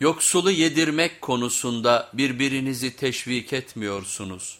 Yoksulu yedirmek konusunda birbirinizi teşvik etmiyorsunuz.